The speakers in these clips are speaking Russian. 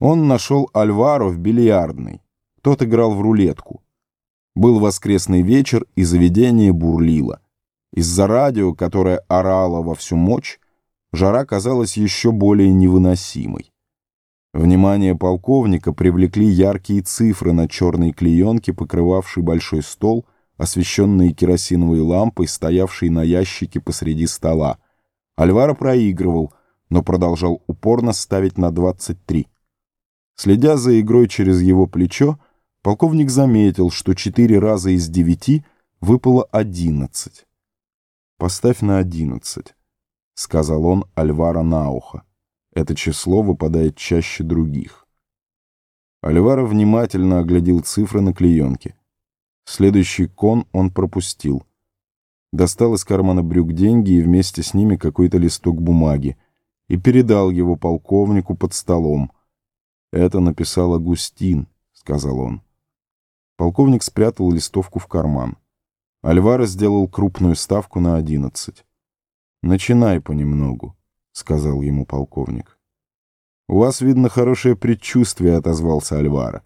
Он нашел Альваро в бильярдной. Тот играл в рулетку. Был воскресный вечер, и заведение бурлило. Из-за радио, которое орало во всю мощь, жара казалась еще более невыносимой. Внимание полковника привлекли яркие цифры на черной клеенке, покрывавшей большой стол, освещенные керосиновой лампой, стоявшей на ящике посреди стола. Альваро проигрывал, но продолжал упорно ставить на 23. Следя за игрой через его плечо, полковник заметил, что четыре раза из девяти выпало одиннадцать. «Поставь на одиннадцать», — сказал он Альвара на ухо. «Это число выпадает чаще других». Альвара внимательно оглядел цифры на клеенке. Следующий кон он пропустил. Достал из кармана брюк деньги и вместе с ними какой-то листок бумаги и передал его полковнику под столом — «Это написал Агустин», — сказал он. Полковник спрятал листовку в карман. Альваро сделал крупную ставку на одиннадцать. «Начинай понемногу», — сказал ему полковник. «У вас, видно, хорошее предчувствие», — отозвался Альваро.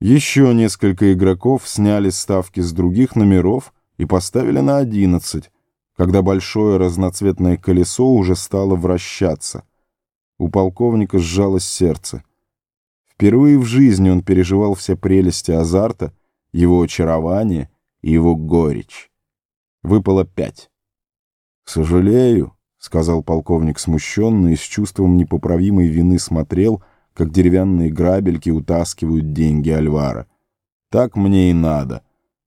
Еще несколько игроков сняли ставки с других номеров и поставили на одиннадцать, когда большое разноцветное колесо уже стало вращаться — у полковника сжалось сердце. Впервые в жизни он переживал все прелести азарта, его очарование и его горечь. Выпало пять. «Сожалею», — сказал полковник смущенно и с чувством непоправимой вины смотрел, как деревянные грабельки утаскивают деньги Альвара. «Так мне и надо.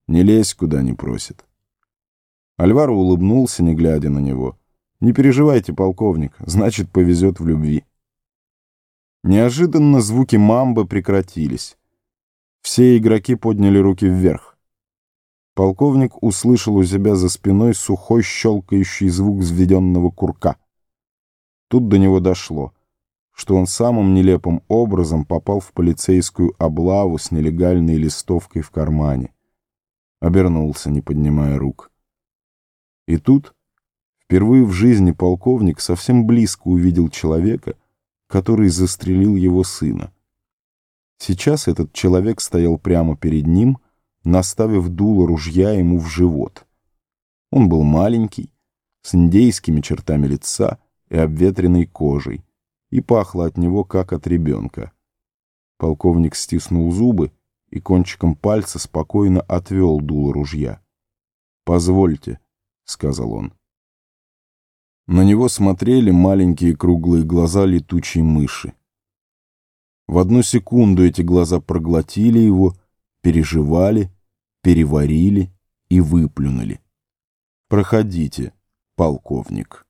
Не лезь, куда не просит». Альваро улыбнулся, не глядя на него. Не переживайте, полковник, значит, повезет в любви. Неожиданно звуки мамбы прекратились. Все игроки подняли руки вверх. Полковник услышал у себя за спиной сухой щелкающий звук взведенного курка. Тут до него дошло, что он самым нелепым образом попал в полицейскую облаву с нелегальной листовкой в кармане. Обернулся, не поднимая рук. И тут Впервые в жизни полковник совсем близко увидел человека, который застрелил его сына. Сейчас этот человек стоял прямо перед ним, наставив дуло ружья ему в живот. Он был маленький, с индейскими чертами лица и обветренной кожей, и пахло от него, как от ребенка. Полковник стиснул зубы и кончиком пальца спокойно отвел дуло ружья. «Позвольте», — сказал он. На него смотрели маленькие круглые глаза летучей мыши. В одну секунду эти глаза проглотили его, переживали, переварили и выплюнули. «Проходите, полковник».